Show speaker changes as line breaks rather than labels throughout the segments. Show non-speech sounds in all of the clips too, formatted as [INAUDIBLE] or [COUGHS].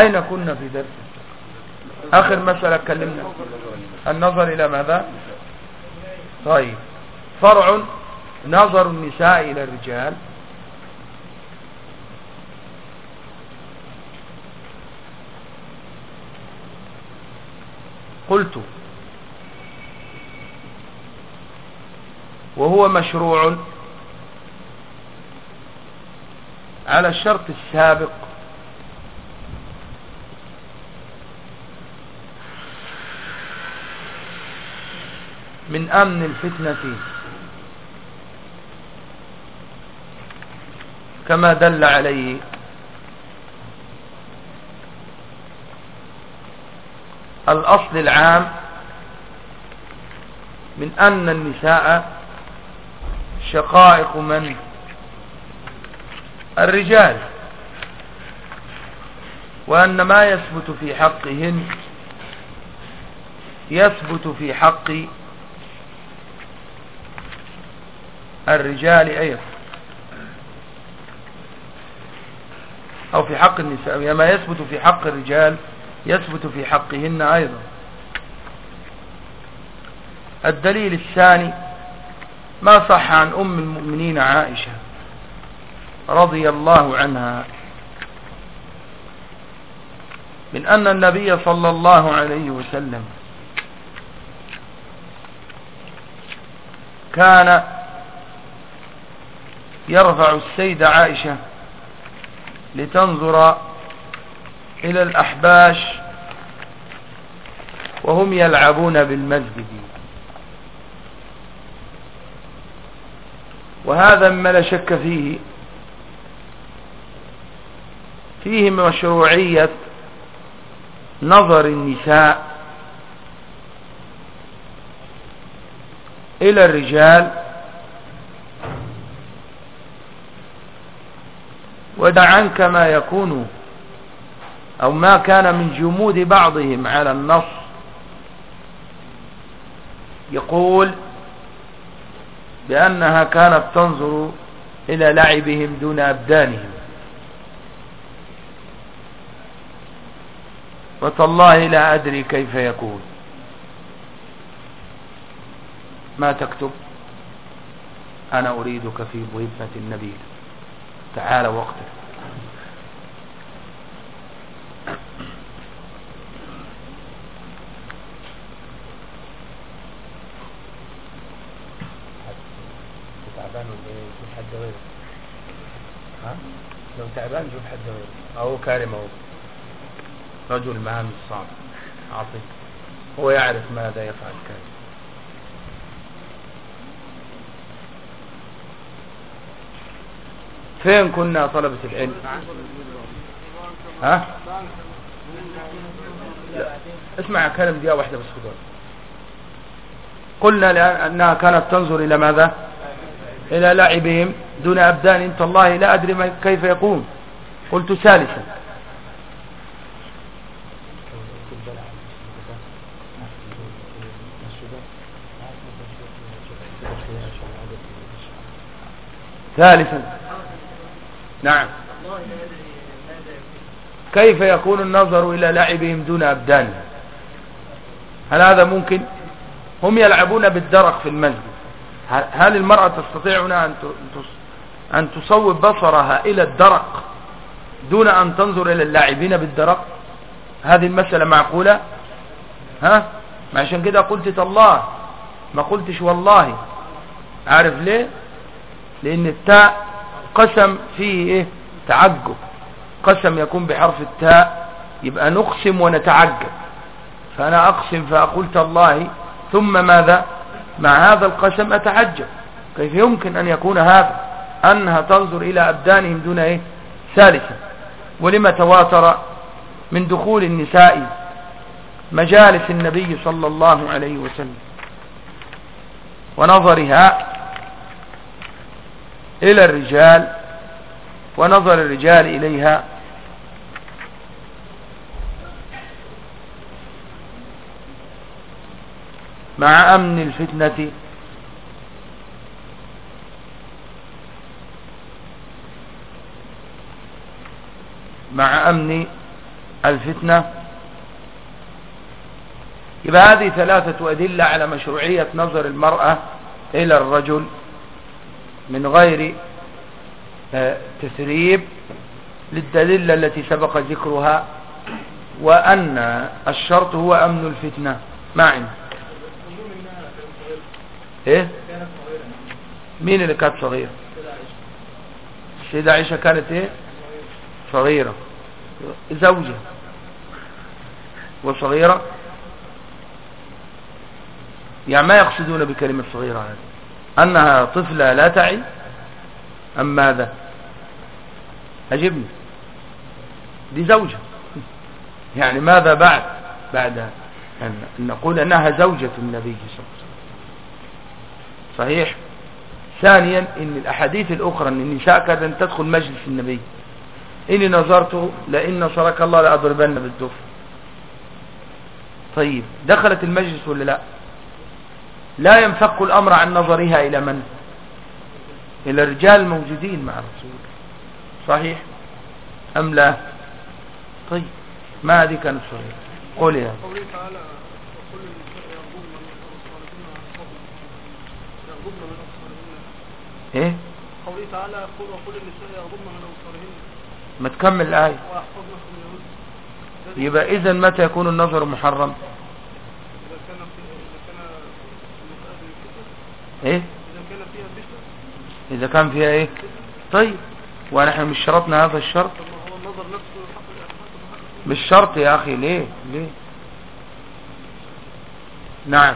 أين كنا في درس؟ آخر مسألة اتكلمنا. النظر إلى ماذا؟ طيب. فرع نظر النساء إلى الرجال. قلت. وهو مشروع على الشرط السابق. من أمن الفتنة. كما دل عليه. الأصل العام من أن النساء شقائق من؟ الرجال. وأن ما يثبت في حقهن يثبت في حق الرجال أيضا. أو في حق النساء. ما يثبت في حق الرجال يثبت في حقهن أيضا. الدليل الثاني ما صح عن أم المؤمنين عائشة رضي الله عنها من أن النبي صلى الله عليه وسلم كان يرفع السيدة عائشة لتنظر إلى الأحباش وهم يلعبون بالمسجد وهذا مما لا شك فيه. فيه مشروعية نظر النساء إلى الرجال ودع عنك ما يكون أو ما كان من جمود بعضهم على النص. يقول بأنها كانت تنظر إلى لعبهم دون أبدانهم. وتالله لا أدري كيف يكون. ما تكتب؟ أنا أريدك في ضيفة النبي تعال وقتك. لو تعبان جيب حد غيره أهو كارم أهو. رجل مهام الصعب. عاطف. هو يعرف ماذا يفعل كارم فين كنا طلبة العلم؟ ها. اسمع كلام دقيقة واحدة بس خذوا قلنا لأنها كانت تنظر إلى ماذا؟ إلى لعبهم دون أبدان. انت الله لا أدري كيف يقوم. قلت ثالثا. ثالثا. نعم. كيف يكون النظر إلى لعبهم دون أبدانهم هل هذا ممكن؟ هم يلعبون بالدرق في المسجد هل المرأة تستطيع أن أن تصوب بصرها إلى الدرق دون أن تنظر إلى اللاعبين بالدرق؟ هذه المسألة معقولة؟ ها؟ ما عشان كده قلت تالله ما قلتش والله. عارف ليه؟ لأن التاء قسم فيه إيه؟ تعجب. قسم يكون بحرف التاء يبقى نقسم ونتعجب. فأنا أقسم فأقول تالله ثم ماذا؟ مع هذا القسم أتعجب. كيف يمكن أن يكون هذا؟ أنها تنظر إلى أبدانهم دون إيه؟ ثالثا. ولما تواتر من دخول النساء مجالس النبي صلى الله عليه وسلم ونظرها إلى الرجال ونظر الرجال إليها. مع أمن الفتنة. مع أمن الفتنة. يبقى هذه ثلاثة أدلة على مشروعية نظر المرأة إلى الرجل. من غير آه، تسريب للدليل التي سبق ذكرها وأن الشرط هو أمن الفتنة. معنا. إيه؟ مين اللي كانت صغيرة السيدة عائشة كانت إيه؟ صغيرة. زوجة. وصغيرة. يعني ما يقصدون بكلمة صغيرة هذه. أنها طفلة لا تعي؟ أم ماذا؟ أجبني. دي زوجة. يعني ماذا بعد؟ بعد أن نقول أنها زوجة النبي صلى الله عليه وسلم. صحيح؟ ثانيا إن الأحاديث الأخرى إن النساء كانت تدخل مجلس النبي. إني نظرت لأن نصرك الله لأضربن بالدف. طيب دخلت المجلس ولا لا؟ لا ينفك الأمر عن نظرها إلى من؟ إلى الرجال الموجودين مع الرسول. صحيح؟ أم لا؟ طيب ما هذه كانت صحيح قول يا إيه؟ قوله تعالى يقول وكل النساء يغضبن من أبصارهن. ما تكمل الايه يبقى اذا متى يكون النظر محرم اذا كان في اذا كان إيه؟ إذا كان فيها إيه؟ طيب. ونحن مش شرطنا هذا الشرط؟ مش شرط يا أخي ليه؟ ليه؟ نعم.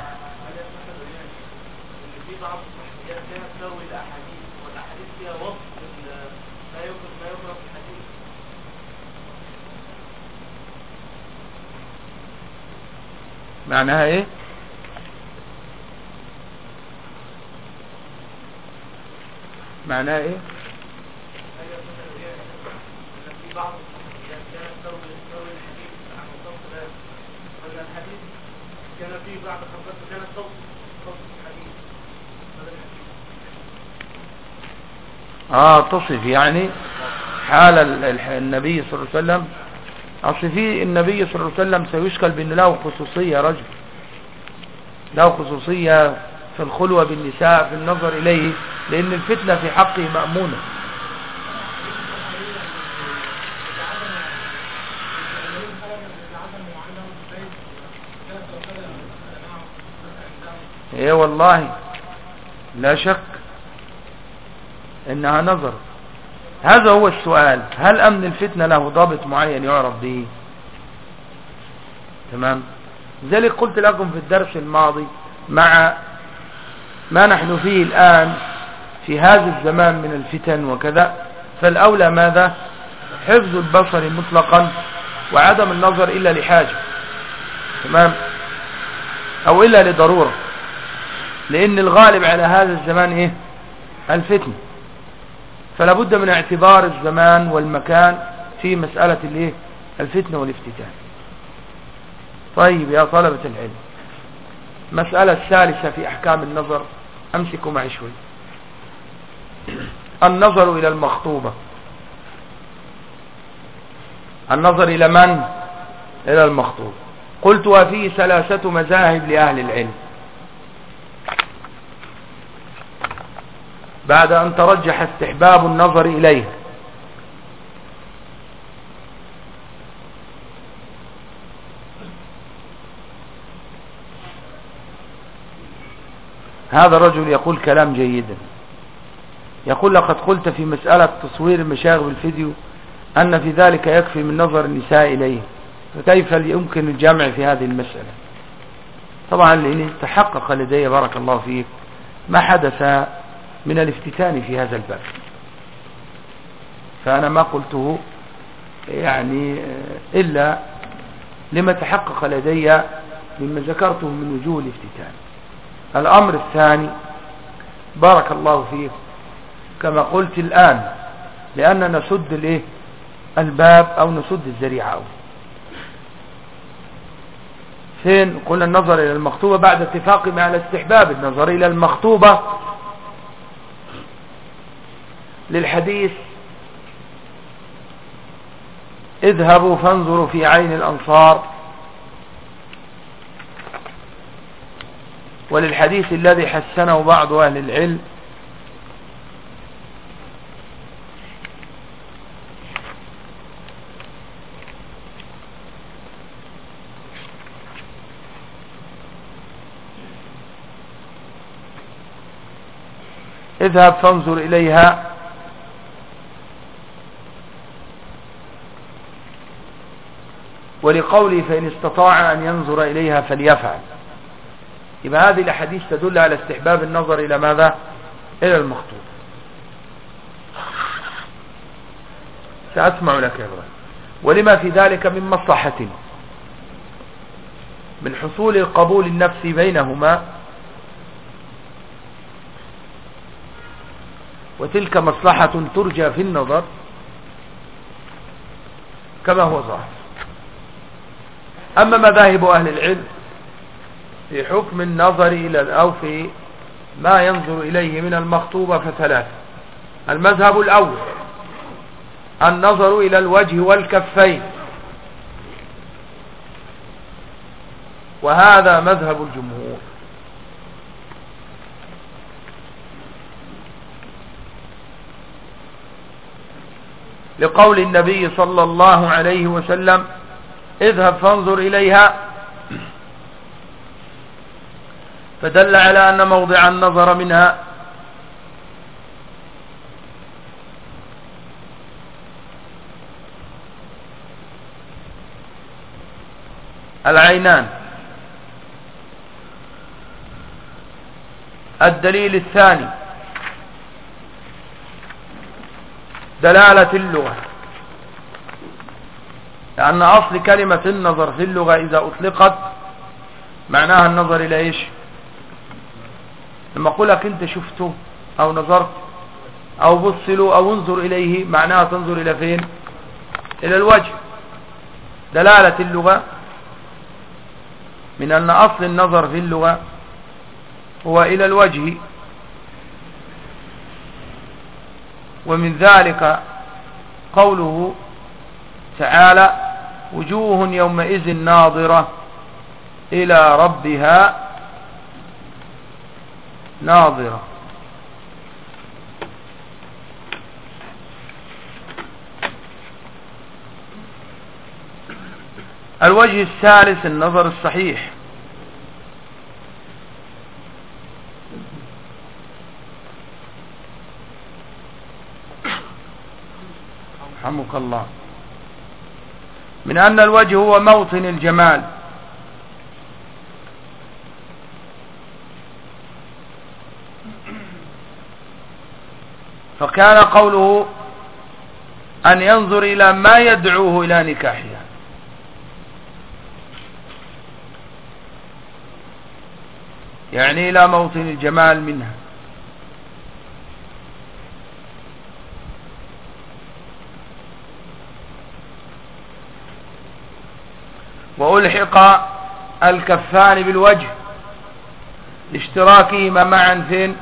معناها إيه؟ معناها إيه؟ كان الحديث آه تصف يعني حال النبي صلى الله عليه وسلم. أصل في النبي صلى الله عليه وسلم سيشكل بأن له خصوصية رجل. له خصوصية في الخلوة بالنساء في النظر إليه. لأن الفتنة في حقه مأمونة. إيه والله لا شك إنها نظر. هذا هو السؤال. هل أمن الفتنة له ضابط معين يعرف به؟ تمام. ذلك قلت لكم في الدرس الماضي مع ما نحن فيه الآن في هذا الزمان من الفتن وكذا فالأولى ماذا؟ حفظ البصر مطلقا وعدم النظر إلا لحاجة. تمام؟ أو إلا لضرورة. لأن الغالب على هذا الزمان إيه؟ الفتنة فلا بد من اعتبار الزمان والمكان في مسألة الإيه؟ الفتنة والافتتان. طيب يا طلبة العلم مسألة الثالثة في أحكام النظر أمسكوا معي شوي. النظر إلى المخطوبة. النظر إلى من؟ إلى المخطوبة. قلت وفيه ثلاثة مذاهب لأهل العلم. بعد أن ترجح استحباب النظر إليه. هذا الرجل يقول كلام جيدا يقول لقد قلت في مسألة تصوير المشاغب بالفيديو أن في ذلك يكفي من نظر النساء إليه فكيف يمكن الجمع في هذه المسألة؟ طبعا لأن تحقق لدي بارك الله فيك ما حدث من الافتتان في هذا الباب. فأنا ما قلته يعني إلا لما تحقق لدي مما ذكرته من وجوه الافتتان. الأمر الثاني بارك الله فيك كما قلت الآن لأننا نسد الإيه؟ الباب أو نسد الزريعة أو. فين؟ قلنا النظر إلى المخطوبة بعد اتفاق مع الاستحباب النظر إلى المخطوبة. للحديث اذهبوا فانظروا في عين الأنصار. وللحديث الذي حسنه بعض أهل العلم اذهب فانظر إليها. ولقوله فإن استطاع أن ينظر إليها فليفعل. يبقى هذه الأحاديث تدل على استحباب النظر إلى ماذا؟ إلى المخطوط سأسمع لك يا إبراهيم. ولما في ذلك من مصلحة؟ من حصول القبول النفسي بينهما وتلك مصلحة ترجى في النظر كما هو ظاهر أما مذاهب أهل العلم في حكم النظر إلى أو في ما ينظر إليه من المخطوبة فثلاثة. المذهب الأول النظر إلى الوجه والكفين. وهذا مذهب الجمهور. لقول النبي صلى الله عليه وسلم اذهب فانظر إليها. فدل على أن موضع النظر منها العينان. الدليل الثاني. دلالة اللغة. لأن أصل كلمة النظر في اللغة إذا أطلقت معناها النظر إلى إيش؟ لما أقول لك أنت شفته أو نظرت أو بص له أو انظر إليه معناها تنظر إلى فين؟ إلى الوجه. دلالة اللغة من أن أصل النظر في اللغة هو إلى الوجه. ومن ذلك قوله تعالى وجوه يومئذ ناظرة إلى ربها ناظرة. الوجه الثالث النظر الصحيح. رحمك الله. من أن الوجه هو موطن الجمال. فكان قوله أن ينظر إلى ما يدعوه إلى نكاحها. يعني إلى موطن الجمال منها. وألحق الكفان بالوجه لاشتراكهما معا فين؟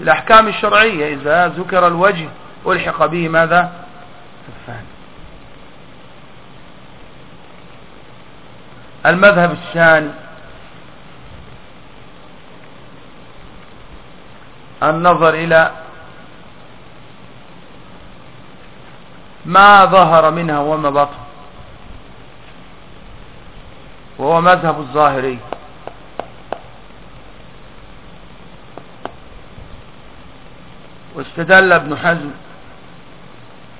الأحكام الشرعية. إذا ذكر الوجه ألحق به ماذا؟ كفان. المذهب الثاني النظر إلى ما ظهر منها وما بطن. وهو مذهب الظاهري. واستدل ابن حزم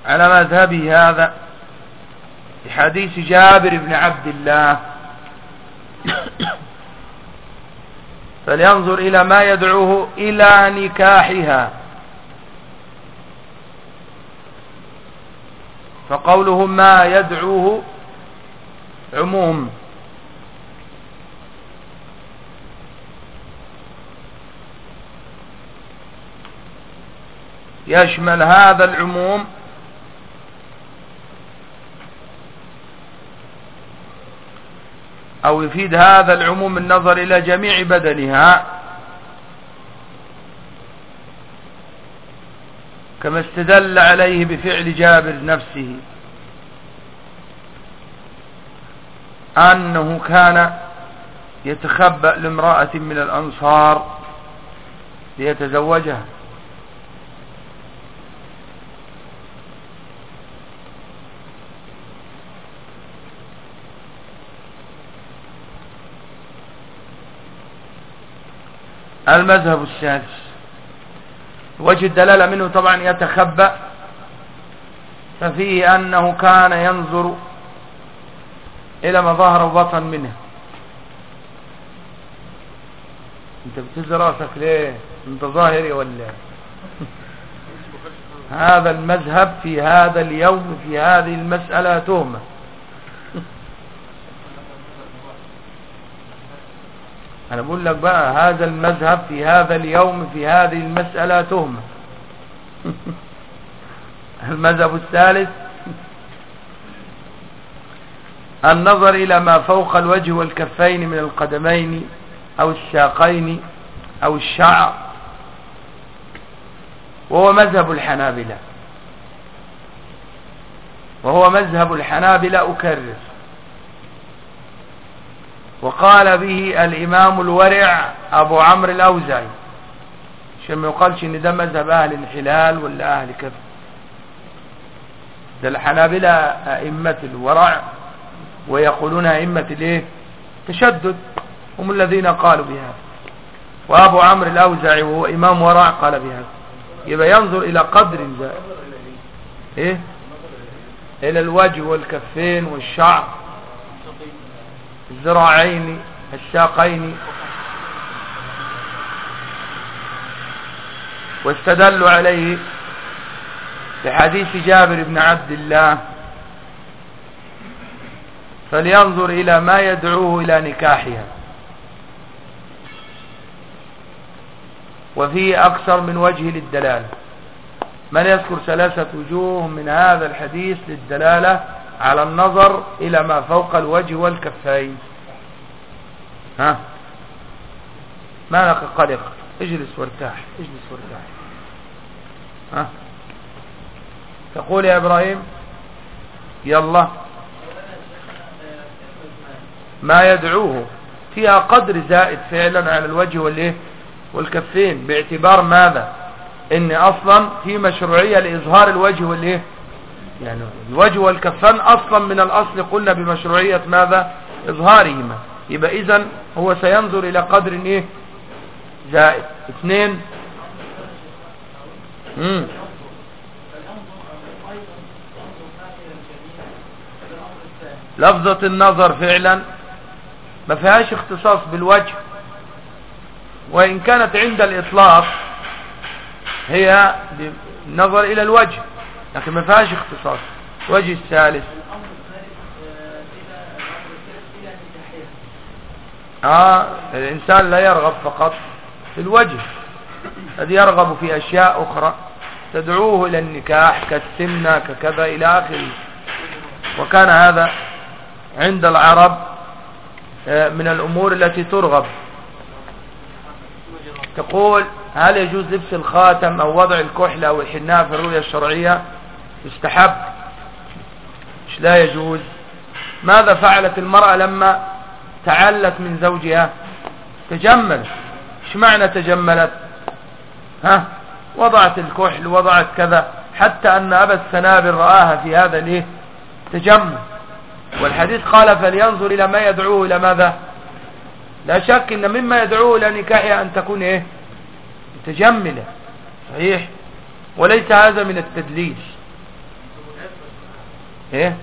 على مذهبه هذا بحديث جابر بن عبد الله. [COUGHS] فلينظر إلى ما يدعوه إلى نكاحها. فقوله ما يدعوه عموم. يشمل هذا العموم أو يفيد هذا العموم النظر إلى جميع بدنها كما استدل عليه بفعل جابر نفسه أنه كان يتخبأ لامرأة من الأنصار ليتزوجها. المذهب السادس. وجه الدلالة منه طبعا يتخبأ ففيه أنه كان ينظر إلى ما ظهر منه. أنت بتهز رأسك ليه؟ أنت ظاهري ولا؟ [LAUGHS] هذا المذهب في هذا اليوم في هذه المسألة تهمة. أنا بقول لك بقى هذا المذهب في هذا اليوم في هذه المسألة تهمة. [LAUGHS] المذهب الثالث النظر إلى ما فوق الوجه والكفين من القدمين أو الساقين أو الشعر وهو مذهب الحنابلة. وهو مذهب الحنابلة أكرر. وقال به الإمام الورع أبو عمرو الأوزعي عشان ما يقالش إن ده مذهب أهل الحلال ولا أهل كفر ده الحنابلة أئمة الورع ويقولون أئمة الإيه؟ تشدد. هم الذين قالوا بهذا. وأبو عمرو الأوزعي وهو إمام ورع قال بهذا. يبقى ينظر إلى قدر زائد. إيه؟ إلى الوجه والكفين والشعر. الذراعين الساقين واستدلوا عليه بحديث جابر بن عبد الله. فلينظر إلى ما يدعوه إلى نكاحها. وفيه أكثر من وجه للدلالة. من يذكر ثلاثة وجوه من هذا الحديث للدلالة؟ على النظر إلى ما فوق الوجه والكفين. ها؟ ما لك قلق؟ اجلس وارتاح اجلس وارتاح. ها؟ تقول يا إبراهيم يلا. ما يدعوه فيها قدر زائد فعلا على الوجه والإيه؟ والكفين. باعتبار ماذا؟ ان أصلا في مشروعية لإظهار الوجه والإيه؟ يعني الوجه والكفان أصلا من الأصل قلنا بمشروعية ماذا؟ إظهارهما. يبقى اذا هو سينظر إلى قدر إيه؟ زائد. اثنين. مم. لفظة النظر فعلا ما فيهاش اختصاص بالوجه. وإن كانت عند الإطلاق هي بالنظر إلى الوجه. لكن ما فيهاش اختصاص. وجه الثالث. آه الإنسان لا يرغب فقط في الوجه. قد يرغب في أشياء أخرى. تدعوه إلى النكاح كالسمنة ككذا إلى آخره. وكان هذا عند العرب آه، من الأمور التي ترغب. تقول هل يجوز لبس الخاتم أو وضع الكحل أو الحناء في الرؤية الشرعية؟ يستحب. مش لا يجوز. ماذا فعلت المرأة لما تعلت من زوجها؟ تجمل. إيش معنى تجملت؟ ها؟ وضعت الكحل وضعت كذا حتى أن أبا السنابل رآها في هذا الإيه؟ تجمل. والحديث قال فلينظر إلى ما يدعوه إلى ماذا؟ لا شك إن مما يدعوه إلى نكاحها أن تكون إيه؟ متجملة. صحيح؟ وليس هذا من التدليس إيه؟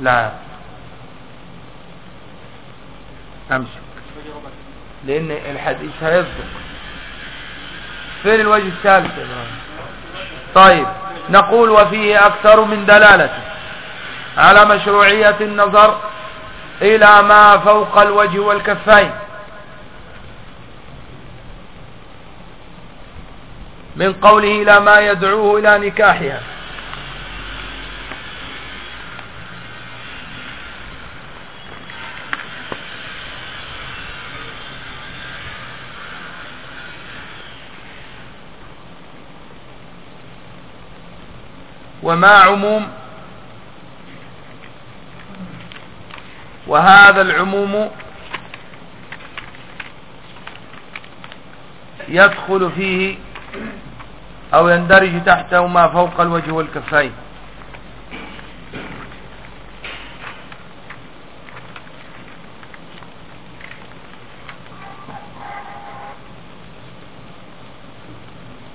لا. امسك لأن الحديث هيصدق. فين الوجه الثالث يا طيب. نقول وفيه أكثر من دلالته على مشروعية النظر إلى ما فوق الوجه والكفين. من قوله إلى ما يدعوه إلى نكاحها. وما عموم وهذا العموم يدخل فيه أو يندرج تحته ما فوق الوجه والكفين.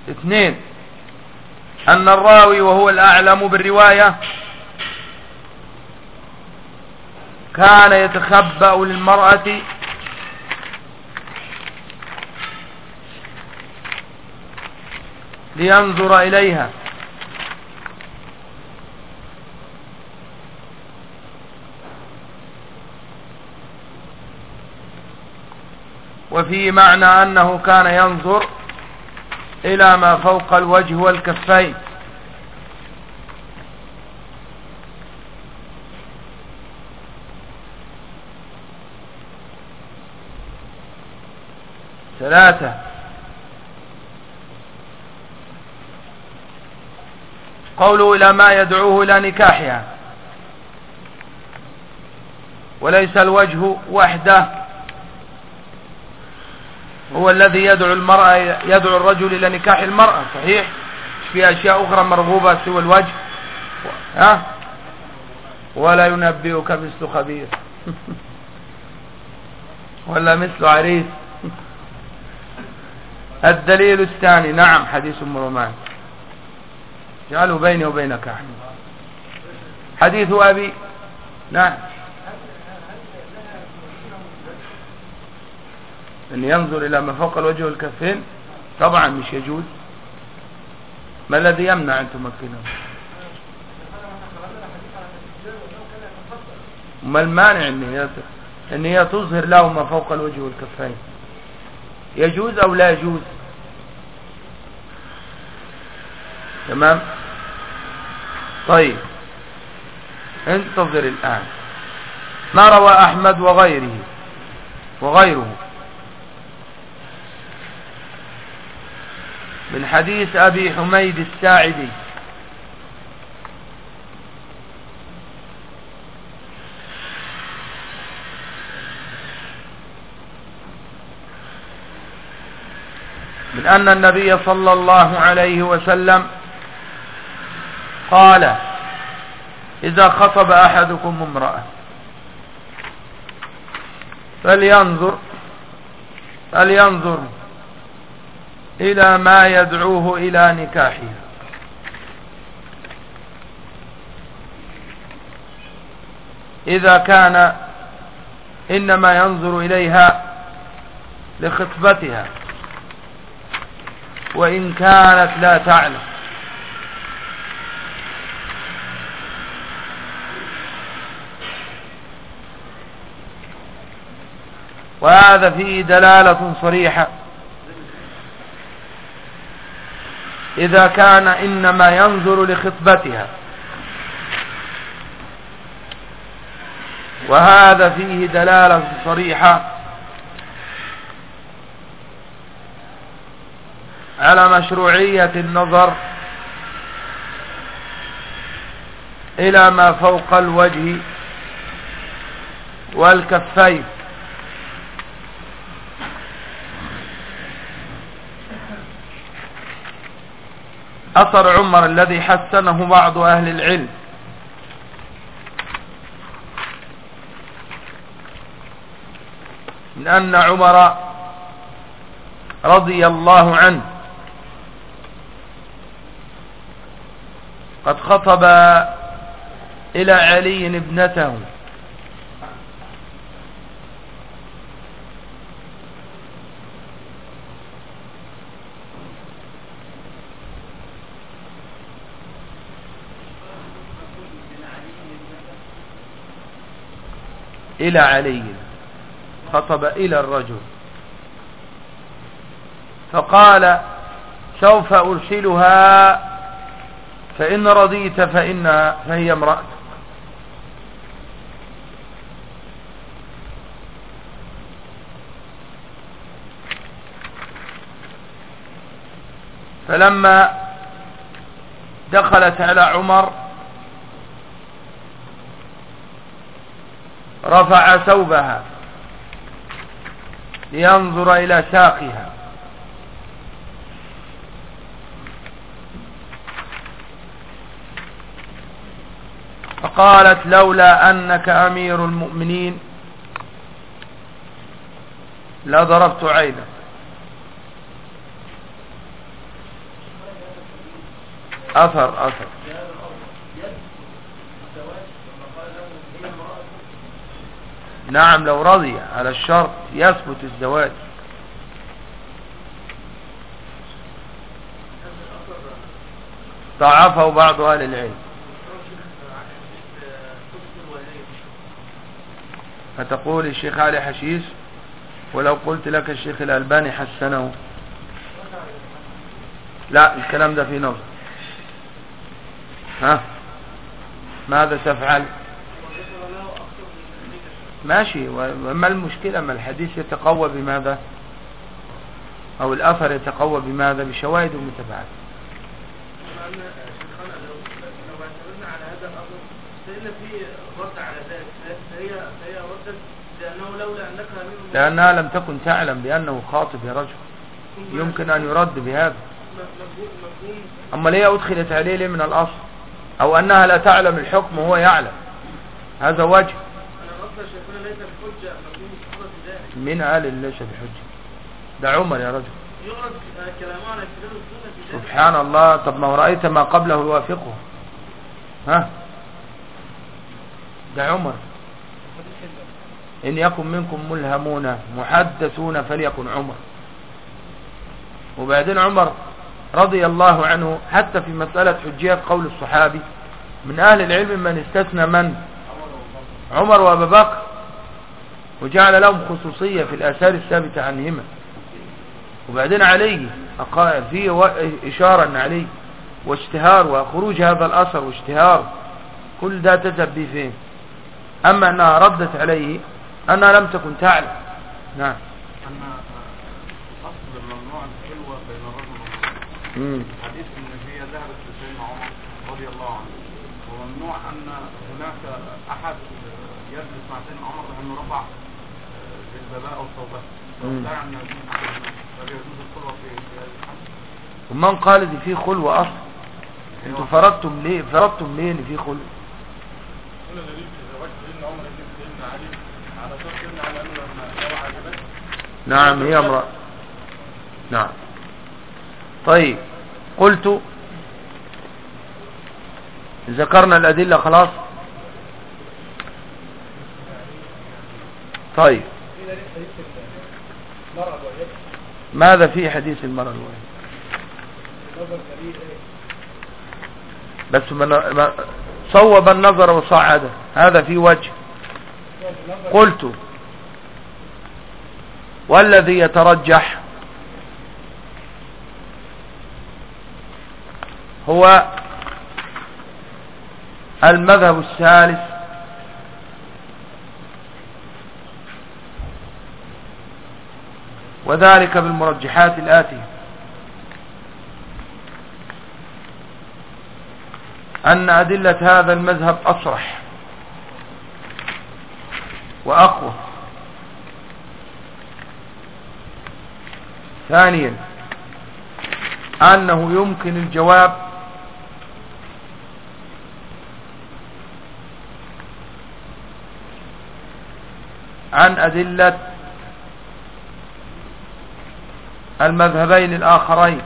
اثنين. أن الراوي وهو الأعلم بالرواية كان يتخبأ للمرأة لينظر إليها. وفي معنى أنه كان ينظر إلى ما فوق الوجه والكفين. ثلاثة. قوله إلى ما يدعوه إلى نكاحها. وليس الوجه وحده. هو الذي يدعو المرأة يدعو الرجل إلى نكاح المرأة صحيح؟ في أشياء أخرى مرغوبة سوى الوجه. ها؟ ولا ينبئك مثل خبير. [LAUGHS] ولا مثل عريس. [LAUGHS] الدليل الثاني نعم حديث أم رومان جعلوا بيني وبينك حديث أبي نعم. أن ينظر إلى ما فوق الوجه والكفين طبعا مش يجوز. ما الذي يمنع أن تمكنه؟ ما المانع أن هي أن هي تظهر له ما فوق الوجه والكفين؟ يجوز أو لا يجوز؟ تمام؟ طيب انتظر الآن. ما روى أحمد وغيره؟ وغيره. من حديث أبي حميد الساعدي. من أن النبي صلى الله عليه وسلم قال إذا خطب أحدكم امرأة فلينظر فلينظر إلى ما يدعوه إلى نكاحها. إذا كان إنما ينظر إليها لخطبتها وإن كانت لا تعلم. وهذا فيه دلالة صريحة إذا كان إنما ينظر لخطبتها. وهذا فيه دلالة صريحة على مشروعية النظر إلى ما فوق الوجه والكفين. أثر عمر الذي حسنه بعض أهل العلم. من أن عمر رضي الله عنه قد خطب إلى علي ابنته. إلى علي خطب إلى الرجل. فقال سوف أرسلها فإن رضيت فإنها فهي امرأة فلما دخلت على عمر رفع ثوبها لينظر إلى ساقها فقالت لولا أنك أمير المؤمنين لضربت عينك. أثر أثر. نعم لو رضي على الشرط يثبت الزواج. ضعفه بعض أهل العلم. فتقول الشيخ علي حشيش ولو قلت لك الشيخ الألباني حسنه. لا الكلام ده في نظر. ها؟ ماذا تفعل؟ ماشي. وما المشكلة؟ ما الحديث يتقوى بماذا؟ أو الأثر يتقوى بماذا؟ بشواهد ومتابعات لأنها لم تكن تعلم بأنه خاطب يا رجل. يمكن أن يرد بهذا. أما ليه أدخلت عليه ليه من الأصل؟ أو أنها لا تعلم الحكم وهو يعلم. هذا وجه. من قال ليس بحجة. ده عمر يا رجل. سبحان الله. طب ما رأيت ما قبله يوافقه. ها؟ ده عمر. إن يكن منكم ملهمون محدثون فليكن عمر. وبعدين عمر رضي الله عنه حتى في مسألة حجية قول الصحابي من أهل العلم من استثنى من؟ عمر وأبا بكر. وجعل لهم خصوصية في الآثار الثابتة عنهما. وبعدين عليه فيه إشارة عليه واشتهار وخروج هذا الأثر واشتهار كل ده تذهب به فين؟ أما أنها ردت عليه أنها لم تكن تعلم. نعم.
أصل الممنوع الحلوة بين الرجل حديث إن هي ذهبت لسيدنا عمر رضي الله عنه. وممنوع أن هناك أحد يجلس مع سيدنا عمر لأنه رفع البلاء
ومن قال ان في خلوة أصلا أنتوا فرضتم ليه؟ فرضتم ليه إن في خلوة نعم هي امرأة. نعم. طيب قلت ذكرنا الأدلة خلاص؟ طيب. ماذا في حديث المرأة الواحدة؟ بس من صوب النظر وصعد. هذا في وجه. قلت. والذي يترجح هو المذهب الثالث وذلك بالمرجحات الآتية. أن أدلة هذا المذهب أصرح. وأقوى. ثانيا أنه يمكن الجواب عن أدلة المذهبين الآخرين.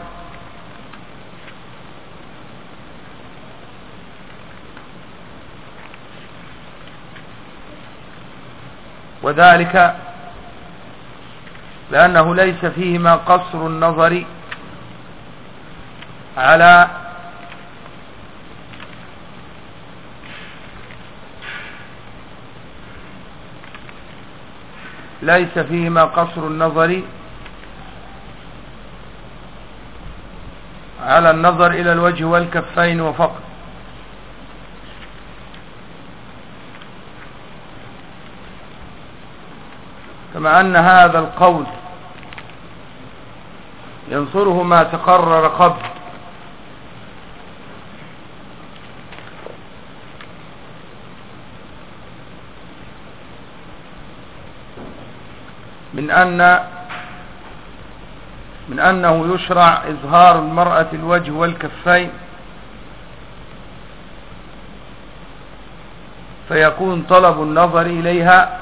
وذلك لأنه ليس فيهما قصر النظر على ليس فيهما قصر النظر على النظر إلى الوجه والكفين وفقط. كما أن هذا القول ينصره ما تقرر قبل. من أن من أنه يشرع إظهار المرأة الوجه والكفين فيكون طلب النظر إليها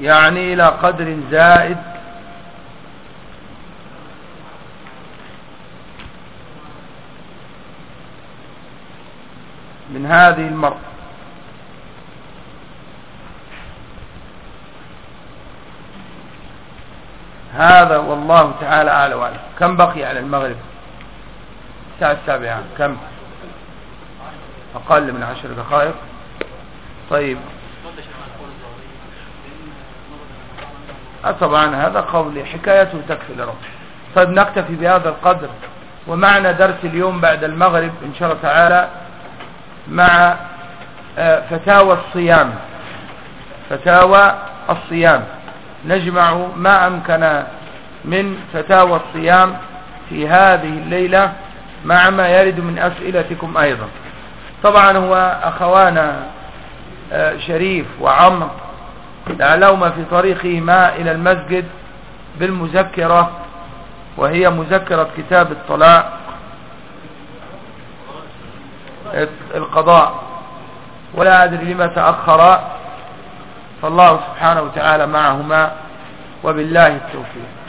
يعني إلى قدر زائد. من هذه المرأة هذا والله تعالى أعلى وعلى كم بقي على المغرب؟ الساعة السابعة. كم؟ أقل من عشر دقائق. طيب. أه طبعا هذا قولي حكايته تكفي لرب طيب نكتفي بهذا القدر ومعنا درس اليوم بعد المغرب إن شاء الله تعالى مع آه، فتاوى الصيام. فتاوى الصيام. نجمع ما أمكن من فتاوى الصيام في هذه الليلة مع ما يرد من أسئلتكم أيضا. طبعا هو أخوانا آه، شريف وعمر لعلهما في طريقهما إلى المسجد بالمذكرة وهي مذكرة كتاب الطلاق القضاء. ولا أدري لما تأخر. فالله سبحانه وتعالى معهما وبالله التوفيق.